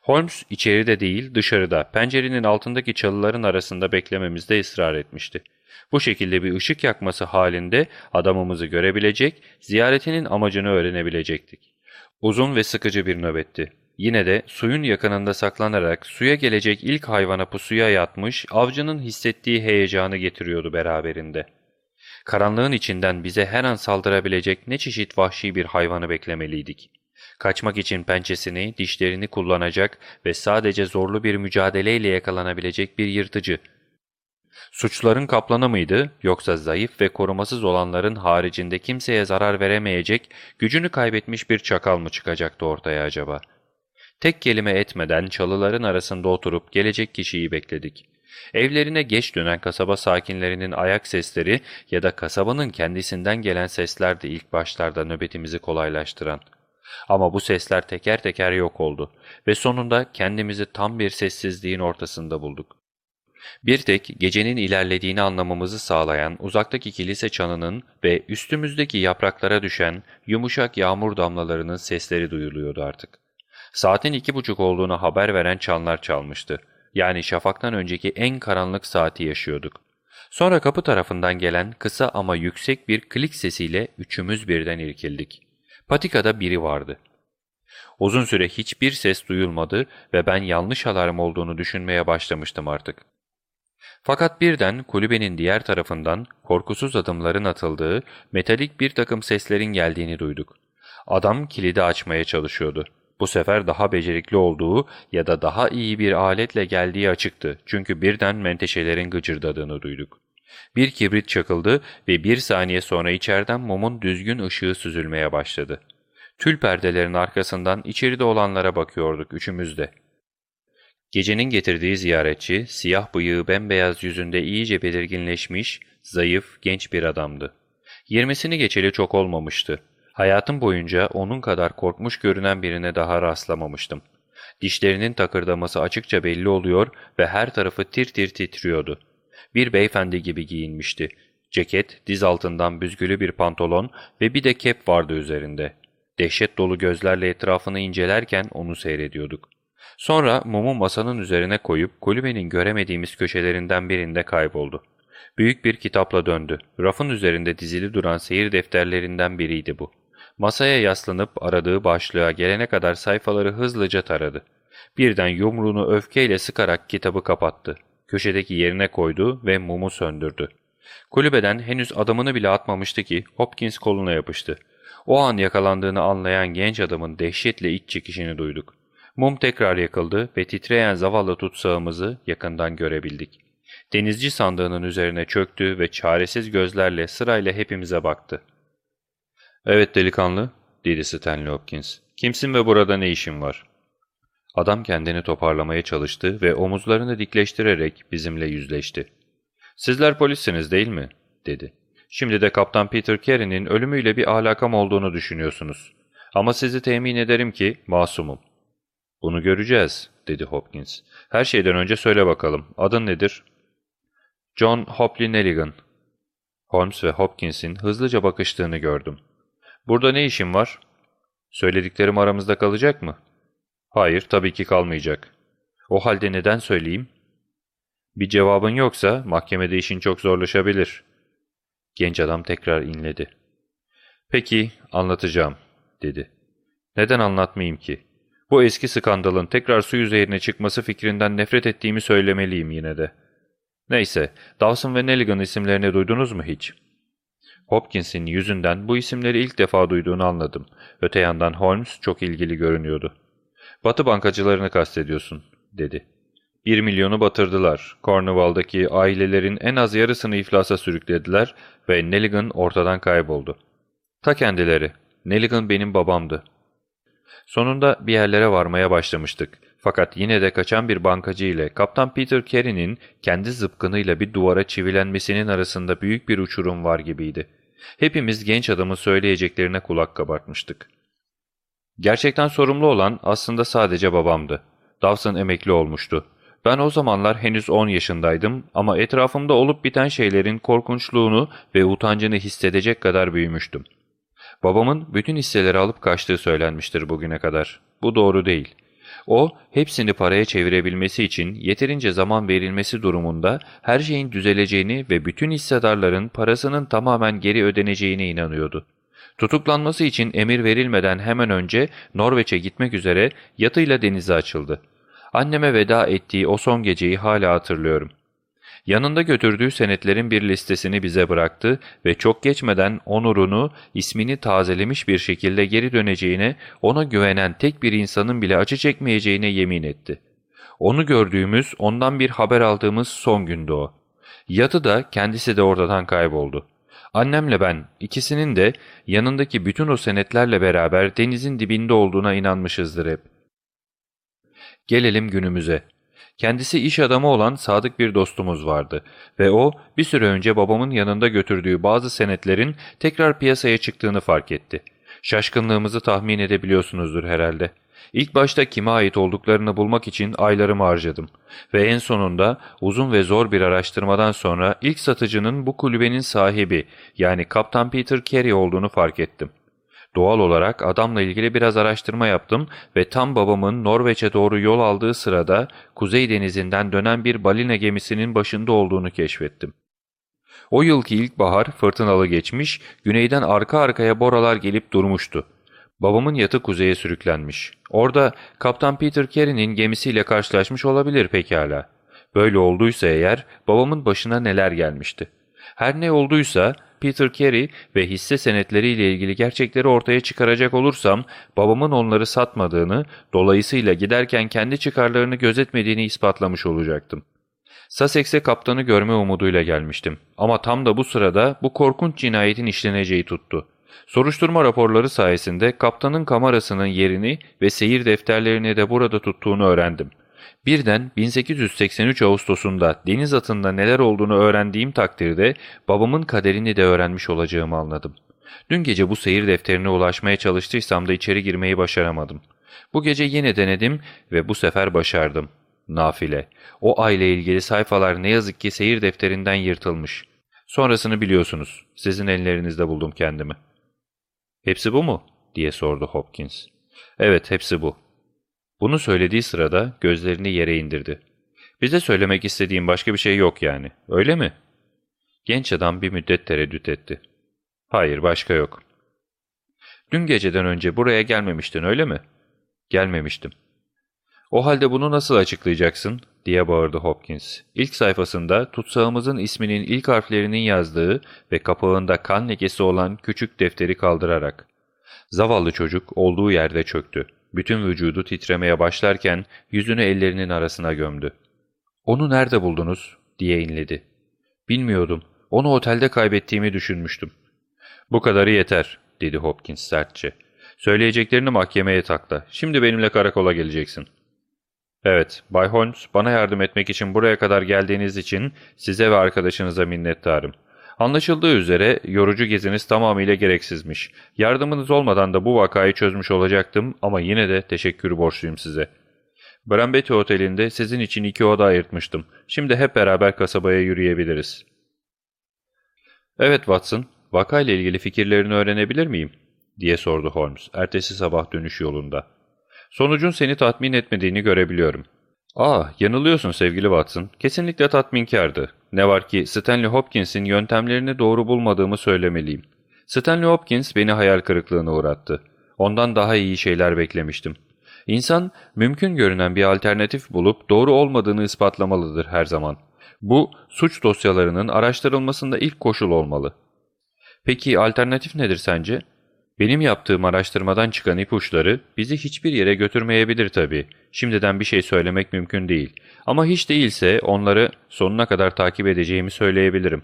Holmes içeride değil dışarıda pencerenin altındaki çalıların arasında beklememizde ısrar etmişti. Bu şekilde bir ışık yakması halinde adamımızı görebilecek, ziyaretinin amacını öğrenebilecektik. Uzun ve sıkıcı bir nöbetti. Yine de suyun yakınında saklanarak suya gelecek ilk hayvana pusuya yatmış, avcının hissettiği heyecanı getiriyordu beraberinde. Karanlığın içinden bize her an saldırabilecek ne çeşit vahşi bir hayvanı beklemeliydik. Kaçmak için pençesini, dişlerini kullanacak ve sadece zorlu bir mücadeleyle yakalanabilecek bir yırtıcı. Suçların kaplanı mıydı yoksa zayıf ve korumasız olanların haricinde kimseye zarar veremeyecek, gücünü kaybetmiş bir çakal mı çıkacaktı ortaya acaba? Tek kelime etmeden çalıların arasında oturup gelecek kişiyi bekledik. Evlerine geç dönen kasaba sakinlerinin ayak sesleri ya da kasabanın kendisinden gelen seslerdi ilk başlarda nöbetimizi kolaylaştıran. Ama bu sesler teker teker yok oldu ve sonunda kendimizi tam bir sessizliğin ortasında bulduk. Bir tek gecenin ilerlediğini anlamamızı sağlayan uzaktaki kilise çanının ve üstümüzdeki yapraklara düşen yumuşak yağmur damlalarının sesleri duyuluyordu artık. Saatin iki buçuk olduğunu haber veren çanlar çalmıştı. Yani şafaktan önceki en karanlık saati yaşıyorduk. Sonra kapı tarafından gelen kısa ama yüksek bir klik sesiyle üçümüz birden irkildik. Patikada biri vardı. Uzun süre hiçbir ses duyulmadı ve ben yanlış alarm olduğunu düşünmeye başlamıştım artık. Fakat birden kulübenin diğer tarafından korkusuz adımların atıldığı, metalik bir takım seslerin geldiğini duyduk. Adam kilidi açmaya çalışıyordu. Bu sefer daha becerikli olduğu ya da daha iyi bir aletle geldiği açıktı çünkü birden menteşelerin gıcırdadığını duyduk. Bir kibrit çakıldı ve bir saniye sonra içeriden mumun düzgün ışığı süzülmeye başladı. Tül perdelerin arkasından içeride olanlara bakıyorduk üçümüz de. Gecenin getirdiği ziyaretçi, siyah bıyığı bembeyaz yüzünde iyice belirginleşmiş, zayıf, genç bir adamdı. Yirmisini geçeli çok olmamıştı. Hayatım boyunca onun kadar korkmuş görünen birine daha rastlamamıştım. Dişlerinin takırdaması açıkça belli oluyor ve her tarafı tir tir titriyordu. Bir beyefendi gibi giyinmişti. Ceket, diz altından büzgülü bir pantolon ve bir de kep vardı üzerinde. Dehşet dolu gözlerle etrafını incelerken onu seyrediyorduk. Sonra mumu masanın üzerine koyup kulübenin göremediğimiz köşelerinden birinde kayboldu. Büyük bir kitapla döndü. Rafın üzerinde dizili duran seyir defterlerinden biriydi bu. Masaya yaslanıp aradığı başlığa gelene kadar sayfaları hızlıca taradı. Birden yumruğunu öfkeyle sıkarak kitabı kapattı. Köşedeki yerine koydu ve mumu söndürdü. Kulübeden henüz adamını bile atmamıştı ki Hopkins koluna yapıştı. O an yakalandığını anlayan genç adamın dehşetle iç çekişini duyduk. Mum tekrar yakıldı ve titreyen zavallı tutsağımızı yakından görebildik. Denizci sandığının üzerine çöktü ve çaresiz gözlerle sırayla hepimize baktı. ''Evet delikanlı'' dedi Stanley Hopkins. ''Kimsin ve burada ne işin var?'' Adam kendini toparlamaya çalıştı ve omuzlarını dikleştirerek bizimle yüzleşti. ''Sizler polissiniz değil mi?'' dedi. ''Şimdi de Kaptan Peter Carey'nin ölümüyle bir alakam olduğunu düşünüyorsunuz. Ama sizi temin ederim ki masumum.'' ''Bunu göreceğiz.'' dedi Hopkins. ''Her şeyden önce söyle bakalım, adın nedir?'' ''John Hopley Nelligan.'' Holmes ve Hopkins'in hızlıca bakıştığını gördüm. ''Burada ne işin var?'' ''Söylediklerim aramızda kalacak mı?'' ''Hayır, tabii ki kalmayacak.'' ''O halde neden söyleyeyim?'' ''Bir cevabın yoksa mahkemede işin çok zorlaşabilir.'' Genç adam tekrar inledi. ''Peki, anlatacağım.'' dedi. ''Neden anlatmayayım ki? Bu eski skandalın tekrar su yüzeyine çıkması fikrinden nefret ettiğimi söylemeliyim yine de. Neyse, Dawson ve Nelligan isimlerini duydunuz mu hiç?'' Hopkins'in yüzünden bu isimleri ilk defa duyduğunu anladım. Öte yandan Holmes çok ilgili görünüyordu. ''Batı bankacılarını kastediyorsun.'' dedi. Bir milyonu batırdılar. Cornwall'daki ailelerin en az yarısını iflasa sürüklediler ve Nelligan ortadan kayboldu. Ta kendileri. Nelligan benim babamdı. Sonunda bir yerlere varmaya başlamıştık. Fakat yine de kaçan bir bankacı ile Kaptan Peter Carey'nin kendi zıpkınıyla bir duvara çivilenmesinin arasında büyük bir uçurum var gibiydi. Hepimiz genç adamın söyleyeceklerine kulak kabartmıştık. Gerçekten sorumlu olan aslında sadece babamdı. Dawson emekli olmuştu. Ben o zamanlar henüz 10 yaşındaydım ama etrafımda olup biten şeylerin korkunçluğunu ve utancını hissedecek kadar büyümüştüm. Babamın bütün hisseleri alıp kaçtığı söylenmiştir bugüne kadar. Bu doğru değil. O, hepsini paraya çevirebilmesi için yeterince zaman verilmesi durumunda her şeyin düzeleceğini ve bütün hissedarların parasının tamamen geri ödeneceğine inanıyordu. Tutuklanması için emir verilmeden hemen önce Norveç'e gitmek üzere yatıyla denize açıldı. Anneme veda ettiği o son geceyi hala hatırlıyorum. Yanında götürdüğü senetlerin bir listesini bize bıraktı ve çok geçmeden onurunu, ismini tazelemiş bir şekilde geri döneceğine, ona güvenen tek bir insanın bile acı çekmeyeceğine yemin etti. Onu gördüğümüz, ondan bir haber aldığımız son gündü o. Yatı da kendisi de ortadan kayboldu. Annemle ben, ikisinin de yanındaki bütün o senetlerle beraber denizin dibinde olduğuna inanmışızdır hep. Gelelim günümüze. Kendisi iş adamı olan sadık bir dostumuz vardı ve o bir süre önce babamın yanında götürdüğü bazı senetlerin tekrar piyasaya çıktığını fark etti. Şaşkınlığımızı tahmin edebiliyorsunuzdur herhalde. İlk başta kime ait olduklarını bulmak için aylarımı harcadım ve en sonunda uzun ve zor bir araştırmadan sonra ilk satıcının bu kulübenin sahibi yani Kaptan Peter Carey olduğunu fark ettim. Doğal olarak adamla ilgili biraz araştırma yaptım ve tam babamın Norveç'e doğru yol aldığı sırada Kuzey Denizi'nden dönen bir balina gemisinin başında olduğunu keşfettim. O yılki ilkbahar fırtınalı geçmiş, güneyden arka arkaya boralar gelip durmuştu. Babamın yatı kuzeye sürüklenmiş. Orada Kaptan Peter Carey'nin gemisiyle karşılaşmış olabilir pekala. Böyle olduysa eğer babamın başına neler gelmişti. Her ne olduysa Peter Carey ve hisse senetleriyle ilgili gerçekleri ortaya çıkaracak olursam babamın onları satmadığını, dolayısıyla giderken kendi çıkarlarını gözetmediğini ispatlamış olacaktım. Sussex'e kaptanı görme umuduyla gelmiştim. Ama tam da bu sırada bu korkunç cinayetin işleneceği tuttu. Soruşturma raporları sayesinde kaptanın kamerasının yerini ve seyir defterlerini de burada tuttuğunu öğrendim. Birden 1883 Ağustos'unda deniz atında neler olduğunu öğrendiğim takdirde babamın kaderini de öğrenmiş olacağımı anladım. Dün gece bu seyir defterine ulaşmaya çalıştıysam da içeri girmeyi başaramadım. Bu gece yine denedim ve bu sefer başardım. Nafile. O aile ilgili sayfalar ne yazık ki seyir defterinden yırtılmış. Sonrasını biliyorsunuz. Sizin ellerinizde buldum kendimi. ''Hepsi bu mu?'' diye sordu Hopkins. ''Evet, hepsi bu. Bunu söylediği sırada gözlerini yere indirdi. Bize söylemek istediğim başka bir şey yok yani, öyle mi? Genç adam bir müddet tereddüt etti. Hayır, başka yok. Dün geceden önce buraya gelmemiştin öyle mi? Gelmemiştim. O halde bunu nasıl açıklayacaksın? diye bağırdı Hopkins. İlk sayfasında tutsağımızın isminin ilk harflerinin yazdığı ve kapağında kan lekesi olan küçük defteri kaldırarak. Zavallı çocuk olduğu yerde çöktü. Bütün vücudu titremeye başlarken yüzünü ellerinin arasına gömdü. ''Onu nerede buldunuz?'' diye inledi. Bilmiyordum. Onu otelde kaybettiğimi düşünmüştüm. Bu kadarı yeter, dedi Hopkins sertçe. Söyleyeceklerini mahkemeye takla. Şimdi benimle karakola geleceksin. Evet, Bay Holmes, bana yardım etmek için buraya kadar geldiğiniz için size ve arkadaşınıza minnettarım. Anlaşıldığı üzere yorucu geziniz tamamıyla gereksizmiş. Yardımınız olmadan da bu vakayı çözmüş olacaktım ama yine de teşekkür borçluyum size. Brambeti Oteli'nde sizin için iki oda ayırtmıştım. Şimdi hep beraber kasabaya yürüyebiliriz. Evet Watson, vakayla ilgili fikirlerini öğrenebilir miyim? diye sordu Holmes, ertesi sabah dönüş yolunda. Sonucun seni tatmin etmediğini görebiliyorum. Aa, yanılıyorsun sevgili Watson. Kesinlikle tatminkardı. Ne var ki Stanley Hopkins'in yöntemlerini doğru bulmadığımı söylemeliyim. Stanley Hopkins beni hayal kırıklığına uğrattı. Ondan daha iyi şeyler beklemiştim. İnsan mümkün görünen bir alternatif bulup doğru olmadığını ispatlamalıdır her zaman. Bu suç dosyalarının araştırılmasında ilk koşul olmalı. Peki alternatif nedir sence? Benim yaptığım araştırmadan çıkan ipuçları bizi hiçbir yere götürmeyebilir tabii. Şimdiden bir şey söylemek mümkün değil. Ama hiç değilse onları sonuna kadar takip edeceğimi söyleyebilirim.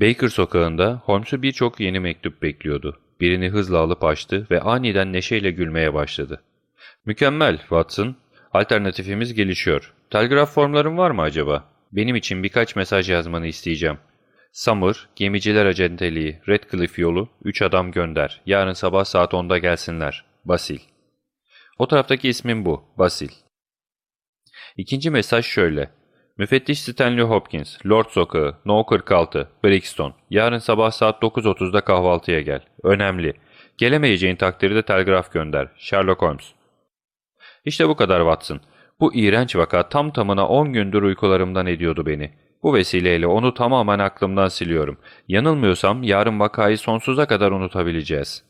Baker sokağında Holmes'u birçok yeni mektup bekliyordu. Birini hızla alıp açtı ve aniden neşeyle gülmeye başladı. ''Mükemmel, Watson. Alternatifimiz gelişiyor. Telgraf formların var mı acaba? Benim için birkaç mesaj yazmanı isteyeceğim. Summer, gemiciler acenteliği, Redcliffe yolu, 3 adam gönder. Yarın sabah saat 10'da gelsinler. Basil. O taraftaki ismim bu, Basil. İkinci mesaj şöyle. Müfettiş Stanley Hopkins, Lord Sokağı, No 46, Brixton. Yarın sabah saat 9.30'da kahvaltıya gel. Önemli. Gelemeyeceğin takdirde telgraf gönder. Sherlock Holmes. İşte bu kadar Watson. Bu iğrenç vaka tam tamına 10 gündür uykularımdan ediyordu beni. Bu vesileyle onu tamamen aklımdan siliyorum. Yanılmıyorsam yarın vakayı sonsuza kadar unutabileceğiz.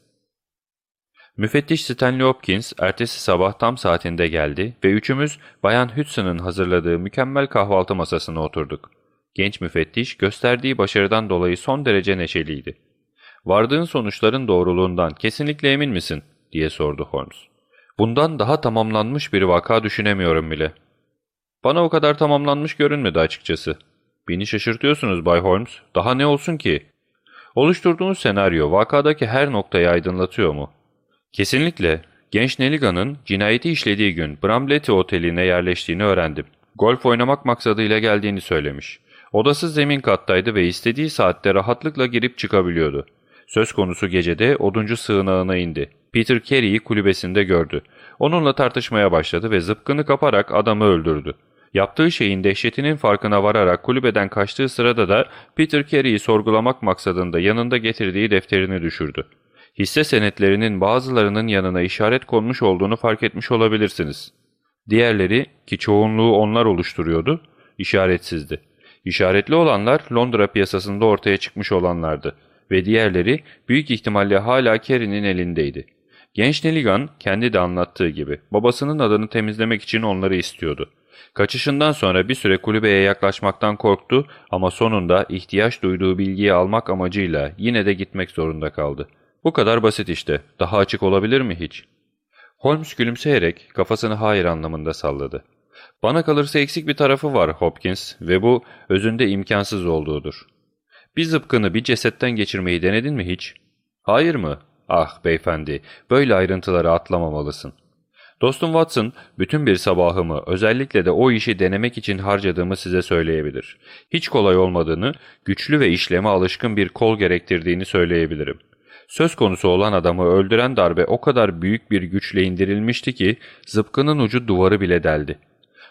Müfettiş Stanley Hopkins ertesi sabah tam saatinde geldi ve üçümüz Bayan Hudson'ın hazırladığı mükemmel kahvaltı masasına oturduk. Genç müfettiş gösterdiği başarıdan dolayı son derece neşeliydi. ''Vardığın sonuçların doğruluğundan kesinlikle emin misin?'' diye sordu Holmes. ''Bundan daha tamamlanmış bir vaka düşünemiyorum bile.'' ''Bana o kadar tamamlanmış görünmedi açıkçası.'' ''Beni şaşırtıyorsunuz Bay Holmes. Daha ne olsun ki?'' ''Oluşturduğunuz senaryo vakadaki her noktayı aydınlatıyor mu?'' Kesinlikle. Genç Nelliga'nın cinayeti işlediği gün Bramleti Oteli'ne yerleştiğini öğrendim. Golf oynamak maksadıyla geldiğini söylemiş. Odası zemin kattaydı ve istediği saatte rahatlıkla girip çıkabiliyordu. Söz konusu gecede oduncu sığınağına indi. Peter Carey'i kulübesinde gördü. Onunla tartışmaya başladı ve zıpkını kaparak adamı öldürdü. Yaptığı şeyin dehşetinin farkına vararak kulübeden kaçtığı sırada da Peter Carey'i sorgulamak maksadında yanında getirdiği defterini düşürdü hisse senetlerinin bazılarının yanına işaret konmuş olduğunu fark etmiş olabilirsiniz. Diğerleri ki çoğunluğu onlar oluşturuyordu, işaretsizdi. İşaretli olanlar Londra piyasasında ortaya çıkmış olanlardı ve diğerleri büyük ihtimalle hala Kerry'nin elindeydi. Genç Neligan kendi de anlattığı gibi babasının adını temizlemek için onları istiyordu. Kaçışından sonra bir süre kulübeye yaklaşmaktan korktu ama sonunda ihtiyaç duyduğu bilgiyi almak amacıyla yine de gitmek zorunda kaldı. Bu kadar basit işte. Daha açık olabilir mi hiç? Holmes gülümseyerek kafasını hayır anlamında salladı. Bana kalırsa eksik bir tarafı var Hopkins ve bu özünde imkansız olduğudur. Bir zıpkını bir cesetten geçirmeyi denedin mi hiç? Hayır mı? Ah beyefendi, böyle ayrıntıları atlamamalısın. Dostum Watson, bütün bir sabahımı özellikle de o işi denemek için harcadığımı size söyleyebilir. Hiç kolay olmadığını, güçlü ve işleme alışkın bir kol gerektirdiğini söyleyebilirim. Söz konusu olan adamı öldüren darbe o kadar büyük bir güçle indirilmişti ki zıpkının ucu duvarı bile deldi.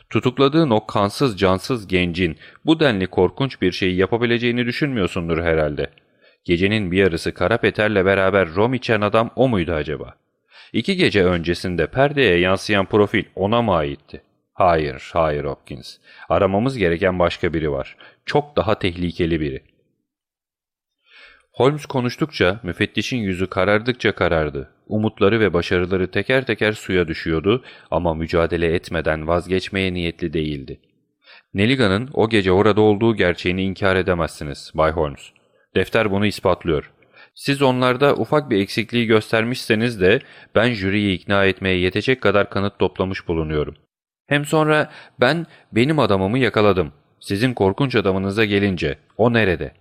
Tutukladığın o kansız cansız gencin bu denli korkunç bir şeyi yapabileceğini düşünmüyorsundur herhalde. Gecenin bir yarısı kara Peter'le beraber rom içen adam o muydu acaba? İki gece öncesinde perdeye yansıyan profil ona mı aitti? Hayır, hayır Hopkins. Aramamız gereken başka biri var. Çok daha tehlikeli biri. Holmes konuştukça müfettişin yüzü karardıkça karardı. Umutları ve başarıları teker teker suya düşüyordu ama mücadele etmeden vazgeçmeye niyetli değildi. Neliga'nın o gece orada olduğu gerçeğini inkar edemezsiniz Bay Holmes. Defter bunu ispatlıyor. Siz onlarda ufak bir eksikliği göstermişseniz de ben jüriyi ikna etmeye yetecek kadar kanıt toplamış bulunuyorum. Hem sonra ben benim adamımı yakaladım. Sizin korkunç adamınıza gelince o nerede?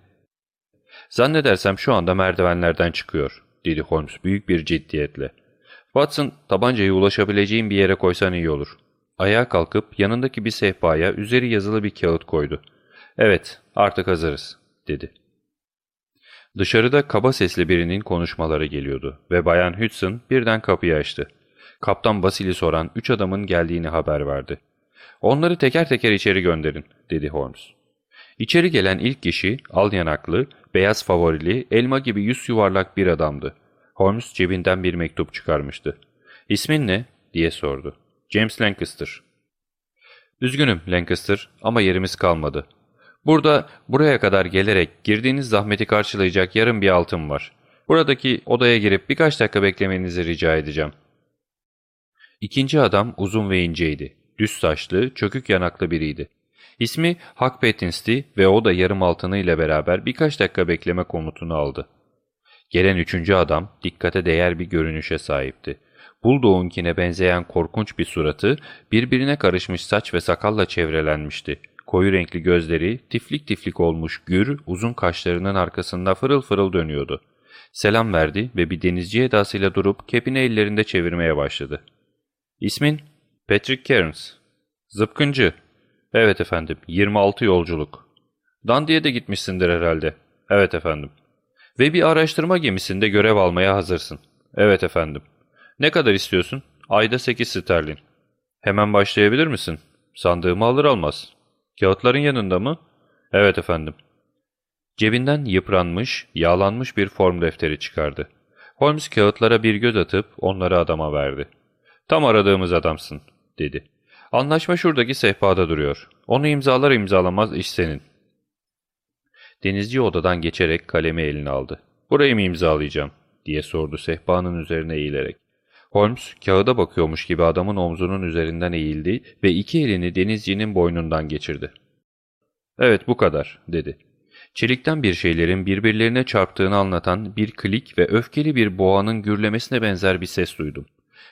Zannedersem şu anda merdivenlerden çıkıyor, dedi Holmes büyük bir ciddiyetle. Watson, tabancayı ulaşabileceğim bir yere koysan iyi olur. Ayağa kalkıp yanındaki bir sehpaya üzeri yazılı bir kağıt koydu. Evet, artık hazırız, dedi. Dışarıda kaba sesli birinin konuşmaları geliyordu ve Bayan Hudson birden kapıyı açtı. Kaptan Basili soran üç adamın geldiğini haber verdi. ''Onları teker teker içeri gönderin.'' dedi Holmes. İçeri gelen ilk kişi al yanaklı, beyaz favorili, elma gibi yüz yuvarlak bir adamdı. Holmes cebinden bir mektup çıkarmıştı. ''İsmin ne?'' diye sordu. ''James Lancaster.'' ''Üzgünüm Lancaster ama yerimiz kalmadı. Burada buraya kadar gelerek girdiğiniz zahmeti karşılayacak yarım bir altın var. Buradaki odaya girip birkaç dakika beklemenizi rica edeceğim.'' İkinci adam uzun ve inceydi. Düz saçlı, çökük yanaklı biriydi. İsmi Huck Pattins'ti ve o da yarım altını ile beraber birkaç dakika bekleme komutunu aldı. Gelen üçüncü adam dikkate değer bir görünüşe sahipti. Bulldog'unkine benzeyen korkunç bir suratı, birbirine karışmış saç ve sakalla çevrelenmişti. Koyu renkli gözleri, tiflik tiflik olmuş gür, uzun kaşlarının arkasında fırıl fırıl dönüyordu. Selam verdi ve bir denizci edasıyla durup kepini ellerinde çevirmeye başladı. ''İsmin?'' ''Patrick Cairns.'' ''Zıpkıncı.'' ''Evet efendim, 26 yolculuk.'' ''Dandi'ye de gitmişsindir herhalde.'' ''Evet efendim.'' ''Ve bir araştırma gemisinde görev almaya hazırsın.'' ''Evet efendim.'' ''Ne kadar istiyorsun?'' ''Ayda 8 sterlin.'' ''Hemen başlayabilir misin?'' ''Sandığımı alır almaz.'' ''Kağıtların yanında mı?'' ''Evet efendim.'' Cebinden yıpranmış, yağlanmış bir form defteri çıkardı. Holmes kağıtlara bir göz atıp onları adama verdi. ''Tam aradığımız adamsın.'' dedi. ''Anlaşma şuradaki sehpada duruyor. Onu imzalar imzalamaz iş senin.'' Denizci odadan geçerek kalemi eline aldı. ''Burayı mı imzalayacağım?'' diye sordu sehpanın üzerine eğilerek. Holmes kağıda bakıyormuş gibi adamın omzunun üzerinden eğildi ve iki elini denizcinin boynundan geçirdi. ''Evet bu kadar.'' dedi. Çelikten bir şeylerin birbirlerine çarptığını anlatan bir klik ve öfkeli bir boğanın gürlemesine benzer bir ses duydum.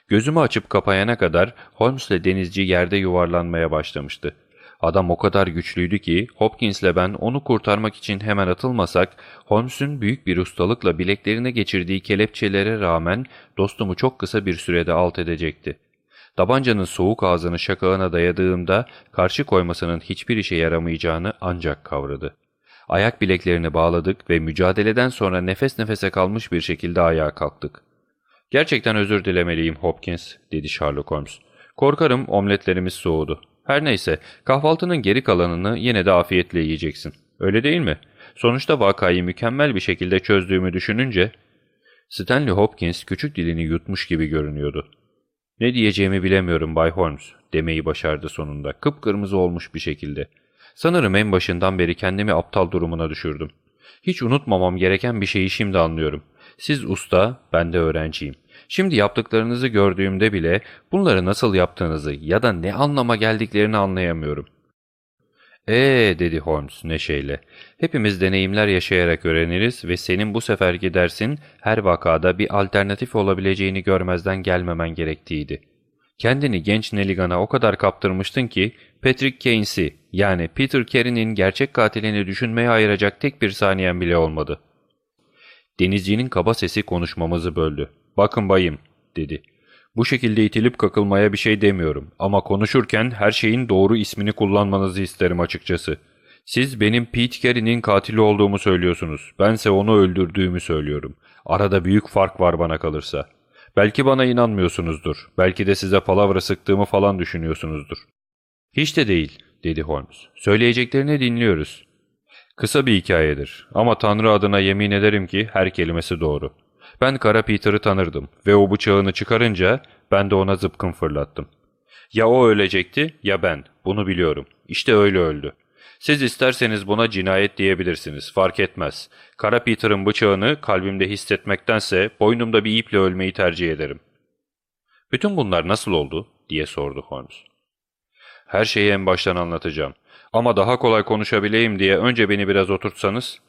Gözümü açıp kapayana kadar Holmes ile denizci yerde yuvarlanmaya başlamıştı. Adam o kadar güçlüydü ki Hopkins ile ben onu kurtarmak için hemen atılmasak Holmes'un büyük bir ustalıkla bileklerine geçirdiği kelepçelere rağmen dostumu çok kısa bir sürede alt edecekti. Tabancanın soğuk ağzını şakağına dayadığımda karşı koymasının hiçbir işe yaramayacağını ancak kavradı. Ayak bileklerini bağladık ve mücadeleden sonra nefes nefese kalmış bir şekilde ayağa kalktık. ''Gerçekten özür dilemeliyim Hopkins'' dedi Sherlock Holmes. ''Korkarım omletlerimiz soğudu. Her neyse kahvaltının geri kalanını yine de afiyetle yiyeceksin. Öyle değil mi? Sonuçta vakayı mükemmel bir şekilde çözdüğümü düşününce...'' Stanley Hopkins küçük dilini yutmuş gibi görünüyordu. ''Ne diyeceğimi bilemiyorum Bay Holmes'' demeyi başardı sonunda kıpkırmızı olmuş bir şekilde. Sanırım en başından beri kendimi aptal durumuna düşürdüm. Hiç unutmamam gereken bir şeyi şimdi anlıyorum. Siz usta, ben de öğrenciyim. Şimdi yaptıklarınızı gördüğümde bile bunları nasıl yaptığınızı ya da ne anlama geldiklerini anlayamıyorum. ''Ee'' dedi Holmes neşeyle. ''Hepimiz deneyimler yaşayarak öğreniriz ve senin bu seferki dersin her vakada bir alternatif olabileceğini görmezden gelmemen gerektiğiydi. Kendini genç Nelligan'a o kadar kaptırmıştın ki Patrick Keynes'i yani Peter Carey'nin gerçek katilini düşünmeye ayıracak tek bir saniyen bile olmadı.'' Denizcinin kaba sesi konuşmamızı böldü. ''Bakın bayım'' dedi. ''Bu şekilde itilip kakılmaya bir şey demiyorum ama konuşurken her şeyin doğru ismini kullanmanızı isterim açıkçası. Siz benim Pete Carey'nin katili olduğumu söylüyorsunuz. Bense onu öldürdüğümü söylüyorum. Arada büyük fark var bana kalırsa. Belki bana inanmıyorsunuzdur. Belki de size palavra sıktığımı falan düşünüyorsunuzdur.'' ''Hiç de değil'' dedi Holmes. ''Söyleyeceklerini dinliyoruz.'' Kısa bir hikayedir ama Tanrı adına yemin ederim ki her kelimesi doğru. Ben Kara Peter'ı tanırdım ve o bıçağını çıkarınca ben de ona zıpkın fırlattım. Ya o ölecekti ya ben. Bunu biliyorum. İşte öyle öldü. Siz isterseniz buna cinayet diyebilirsiniz. Fark etmez. Kara Peter'ın bıçağını kalbimde hissetmektense boynumda bir iple ölmeyi tercih ederim. Bütün bunlar nasıl oldu? diye sordu Holmes. Her şeyi en baştan anlatacağım. Ama daha kolay konuşabileyim diye önce beni biraz oturtsanız.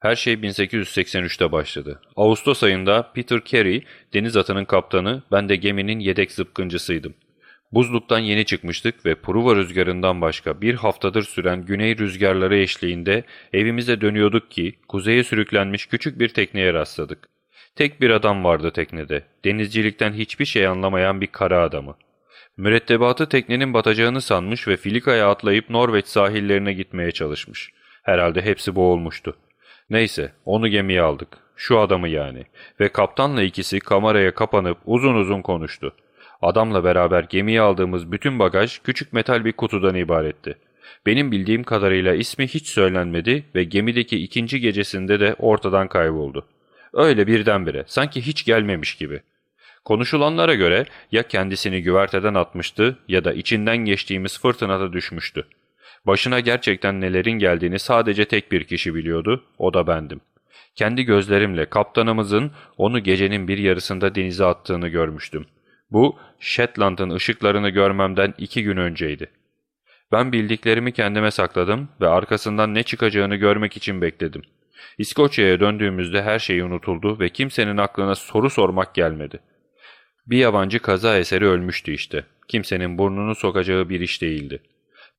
Her şey 1883'te başladı. Ağustos ayında Peter Carey, deniz atının kaptanı, ben de geminin yedek zıpkıncısıydım. Buzluktan yeni çıkmıştık ve Pruva rüzgarından başka bir haftadır süren güney rüzgarları eşliğinde evimize dönüyorduk ki kuzeye sürüklenmiş küçük bir tekneye rastladık. Tek bir adam vardı teknede, denizcilikten hiçbir şey anlamayan bir kara adamı. Mürettebatı teknenin batacağını sanmış ve Filika'ya atlayıp Norveç sahillerine gitmeye çalışmış. Herhalde hepsi boğulmuştu. Neyse, onu gemiye aldık. Şu adamı yani. Ve kaptanla ikisi kameraya kapanıp uzun uzun konuştu. Adamla beraber gemiye aldığımız bütün bagaj küçük metal bir kutudan ibaretti. Benim bildiğim kadarıyla ismi hiç söylenmedi ve gemideki ikinci gecesinde de ortadan kayboldu. Öyle birdenbire, sanki hiç gelmemiş gibi. Konuşulanlara göre ya kendisini güverteden atmıştı ya da içinden geçtiğimiz fırtınada düşmüştü. Başına gerçekten nelerin geldiğini sadece tek bir kişi biliyordu, o da bendim. Kendi gözlerimle kaptanımızın onu gecenin bir yarısında denize attığını görmüştüm. Bu, Shetland'ın ışıklarını görmemden iki gün önceydi. Ben bildiklerimi kendime sakladım ve arkasından ne çıkacağını görmek için bekledim. İskoçya'ya döndüğümüzde her şey unutuldu ve kimsenin aklına soru sormak gelmedi. Bir yabancı kaza eseri ölmüştü işte. Kimsenin burnunu sokacağı bir iş değildi.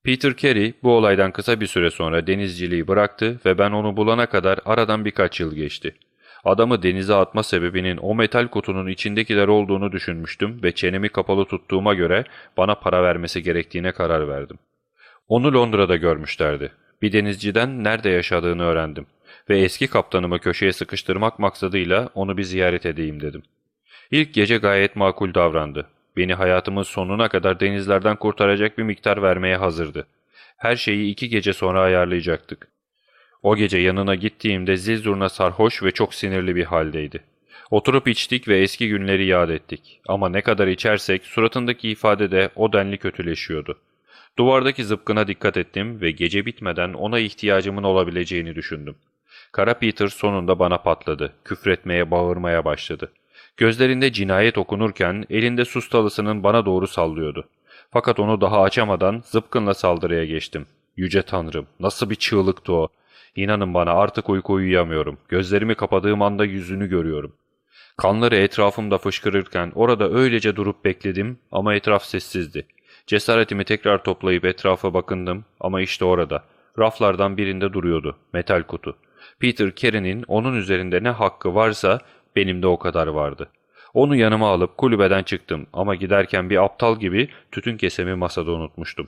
Peter Carey bu olaydan kısa bir süre sonra denizciliği bıraktı ve ben onu bulana kadar aradan birkaç yıl geçti. Adamı denize atma sebebinin o metal kutunun içindekiler olduğunu düşünmüştüm ve çenemi kapalı tuttuğuma göre bana para vermesi gerektiğine karar verdim. Onu Londra'da görmüşlerdi. Bir denizciden nerede yaşadığını öğrendim ve eski kaptanımı köşeye sıkıştırmak maksadıyla onu bir ziyaret edeyim dedim. İlk gece gayet makul davrandı. Beni hayatımın sonuna kadar denizlerden kurtaracak bir miktar vermeye hazırdı. Her şeyi iki gece sonra ayarlayacaktık. O gece yanına gittiğimde zil zurna sarhoş ve çok sinirli bir haldeydi. Oturup içtik ve eski günleri yad ettik. Ama ne kadar içersek suratındaki ifade de o denli kötüleşiyordu. Duvardaki zıpkına dikkat ettim ve gece bitmeden ona ihtiyacımın olabileceğini düşündüm. Kara Peter sonunda bana patladı. Küfretmeye, bağırmaya başladı. Gözlerinde cinayet okunurken elinde sustalısının bana doğru sallıyordu. Fakat onu daha açamadan zıpkınla saldırıya geçtim. Yüce Tanrım, nasıl bir çığlıktı o. İnanın bana artık uyku uyuyamıyorum. Gözlerimi kapadığım anda yüzünü görüyorum. Kanları etrafımda fışkırırken orada öylece durup bekledim ama etraf sessizdi. Cesaretimi tekrar toplayıp etrafa bakındım ama işte orada. Raflardan birinde duruyordu. Metal kutu. Peter Carey'nin onun üzerinde ne hakkı varsa benim de o kadar vardı. Onu yanıma alıp kulübeden çıktım ama giderken bir aptal gibi tütün kesemi masada unutmuştum.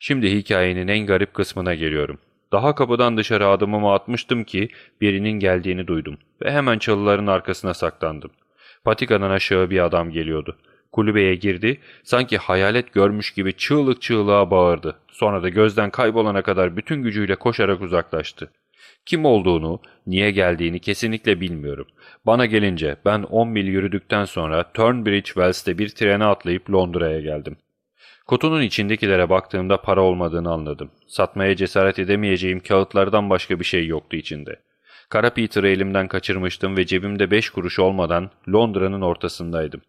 Şimdi hikayenin en garip kısmına geliyorum. Daha kapıdan dışarı adımımı atmıştım ki birinin geldiğini duydum ve hemen çalıların arkasına saklandım. Patikadan aşağı bir adam geliyordu. Kulübeye girdi, sanki hayalet görmüş gibi çığlık çığlığa bağırdı. Sonra da gözden kaybolana kadar bütün gücüyle koşarak uzaklaştı. Kim olduğunu, niye geldiğini kesinlikle bilmiyorum. Bana gelince ben 10 mil yürüdükten sonra Turnbridge Wells'te bir trene atlayıp Londra'ya geldim. Kutunun içindekilere baktığımda para olmadığını anladım. Satmaya cesaret edemeyeceğim kağıtlardan başka bir şey yoktu içinde. Kara Peter'ı elimden kaçırmıştım ve cebimde beş kuruş olmadan Londra'nın ortasındaydım.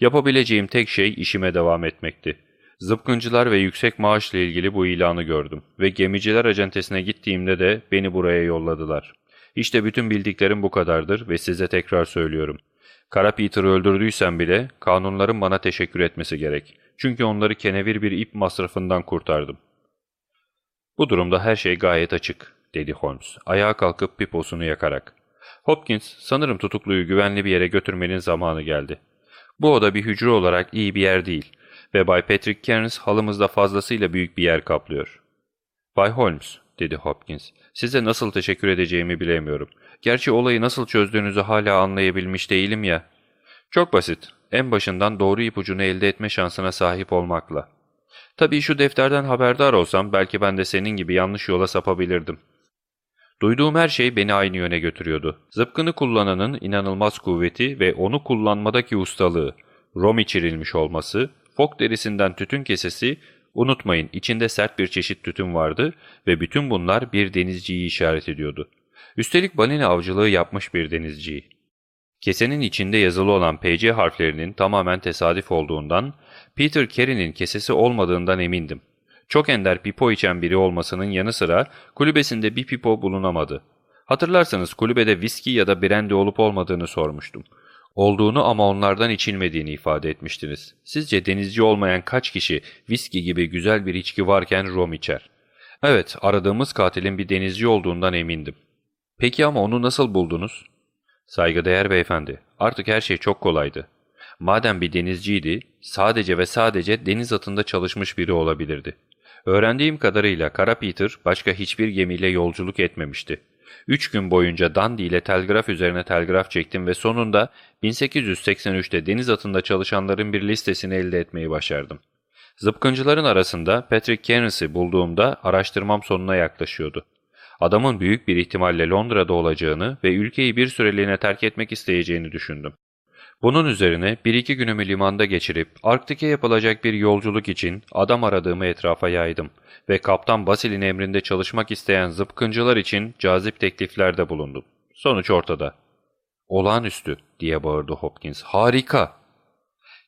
Yapabileceğim tek şey işime devam etmekti. Zıpkıncılar ve yüksek maaşla ilgili bu ilanı gördüm ve gemiciler acentesine gittiğimde de beni buraya yolladılar. İşte bütün bildiklerim bu kadardır ve size tekrar söylüyorum. Kara Peter'ı öldürdüysem bile kanunların bana teşekkür etmesi gerek. Çünkü onları kenevir bir ip masrafından kurtardım. Bu durumda her şey gayet açık, dedi Holmes, ayağa kalkıp piposunu yakarak. Hopkins, sanırım tutukluyu güvenli bir yere götürmenin zamanı geldi. Bu oda bir hücre olarak iyi bir yer değil ve Bay Patrick Cairns halımızda fazlasıyla büyük bir yer kaplıyor. Bay Holmes, dedi Hopkins, size nasıl teşekkür edeceğimi bilemiyorum. Gerçi olayı nasıl çözdüğünüzü hala anlayabilmiş değilim ya. Çok basit, en başından doğru ipucunu elde etme şansına sahip olmakla. Tabii şu defterden haberdar olsam belki ben de senin gibi yanlış yola sapabilirdim. Duyduğum her şey beni aynı yöne götürüyordu. Zıpkını kullananın inanılmaz kuvveti ve onu kullanmadaki ustalığı, rom içirilmiş olması, fok derisinden tütün kesesi, unutmayın içinde sert bir çeşit tütün vardı ve bütün bunlar bir denizciyi işaret ediyordu. Üstelik balina avcılığı yapmış bir denizciyi. Kesenin içinde yazılı olan PC harflerinin tamamen tesadüf olduğundan, Peter Carey'nin kesesi olmadığından emindim. Çok ender pipo içen biri olmasının yanı sıra kulübesinde bir pipo bulunamadı. Hatırlarsanız kulübede viski ya da brandy olup olmadığını sormuştum. Olduğunu ama onlardan içilmediğini ifade etmiştiniz. Sizce denizci olmayan kaç kişi viski gibi güzel bir içki varken rom içer? Evet, aradığımız katilin bir denizci olduğundan emindim. Peki ama onu nasıl buldunuz? Saygıdeğer beyefendi, artık her şey çok kolaydı. Madem bir denizciydi, sadece ve sadece deniz atında çalışmış biri olabilirdi. Öğrendiğim kadarıyla Kara Peter başka hiçbir gemiyle yolculuk etmemişti. Üç gün boyunca Dundee ile telgraf üzerine telgraf çektim ve sonunda 1883'te deniz atında çalışanların bir listesini elde etmeyi başardım. Zıpkıncıların arasında Patrick Kennes'i bulduğumda araştırmam sonuna yaklaşıyordu. Adamın büyük bir ihtimalle Londra'da olacağını ve ülkeyi bir süreliğine terk etmek isteyeceğini düşündüm. Bunun üzerine bir iki günümü limanda geçirip Arktik'e yapılacak bir yolculuk için adam aradığımı etrafa yaydım ve Kaptan Basil'in emrinde çalışmak isteyen zıpkıncılar için cazip tekliflerde bulundum. Sonuç ortada. Olağanüstü diye bağırdı Hopkins. Harika!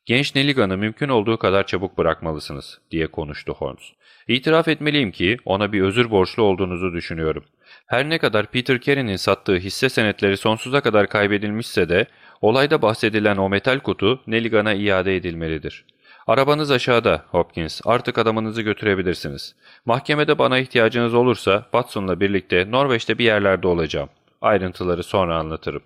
Genç Neligan'ı mümkün olduğu kadar çabuk bırakmalısınız diye konuştu Holmes. İtiraf etmeliyim ki ona bir özür borçlu olduğunuzu düşünüyorum. Her ne kadar Peter Carey'nin sattığı hisse senetleri sonsuza kadar kaybedilmişse de olayda bahsedilen o metal kutu Neligan'a iade edilmelidir. Arabanız aşağıda Hopkins. Artık adamınızı götürebilirsiniz. Mahkemede bana ihtiyacınız olursa Watson'la birlikte Norveç'te bir yerlerde olacağım. Ayrıntıları sonra anlatırım.